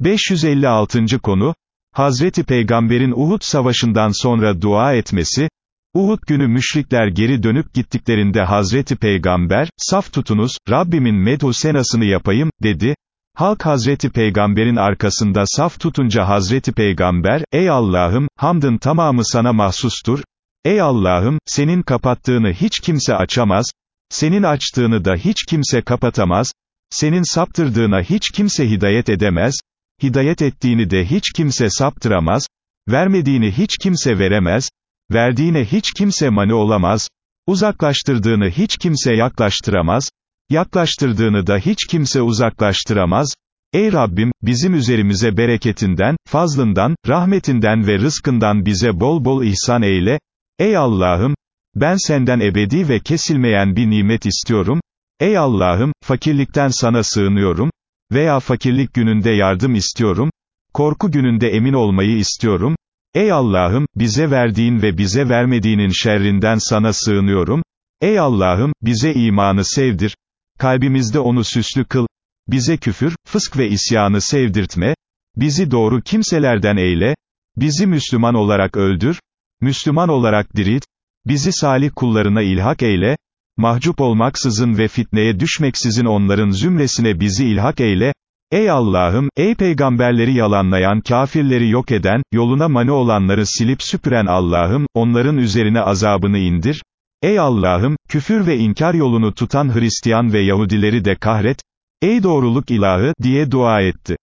556. konu, Hazreti Peygamber'in Uhud savaşından sonra dua etmesi, Uhud günü müşrikler geri dönüp gittiklerinde Hazreti Peygamber, saf tutunuz, Rabbimin medhu senasını yapayım, dedi, Halk Hazreti Peygamber'in arkasında saf tutunca Hazreti Peygamber, ey Allah'ım, hamdın tamamı sana mahsustur, ey Allah'ım, senin kapattığını hiç kimse açamaz, senin açtığını da hiç kimse kapatamaz, senin saptırdığına hiç kimse hidayet edemez, hidayet ettiğini de hiç kimse saptıramaz, vermediğini hiç kimse veremez, verdiğine hiç kimse mani olamaz, uzaklaştırdığını hiç kimse yaklaştıramaz, yaklaştırdığını da hiç kimse uzaklaştıramaz, Ey Rabbim, bizim üzerimize bereketinden, fazlından, rahmetinden ve rızkından bize bol bol ihsan eyle, Ey Allah'ım, ben senden ebedi ve kesilmeyen bir nimet istiyorum, Ey Allah'ım, fakirlikten sana sığınıyorum, veya fakirlik gününde yardım istiyorum, korku gününde emin olmayı istiyorum, Ey Allah'ım, bize verdiğin ve bize vermediğinin şerrinden sana sığınıyorum, Ey Allah'ım, bize imanı sevdir, kalbimizde onu süslü kıl, bize küfür, fısk ve isyanı sevdirtme, bizi doğru kimselerden eyle, bizi Müslüman olarak öldür, Müslüman olarak dirilt, bizi salih kullarına ilhak eyle, mahcup olmaksızın ve fitneye düşmeksizin onların zümresine bizi ilhak eyle, Ey Allah'ım, ey peygamberleri yalanlayan kafirleri yok eden, yoluna mani olanları silip süpüren Allah'ım, onların üzerine azabını indir, Ey Allah'ım, küfür ve inkar yolunu tutan Hristiyan ve Yahudileri de kahret, Ey doğruluk ilahı, diye dua etti.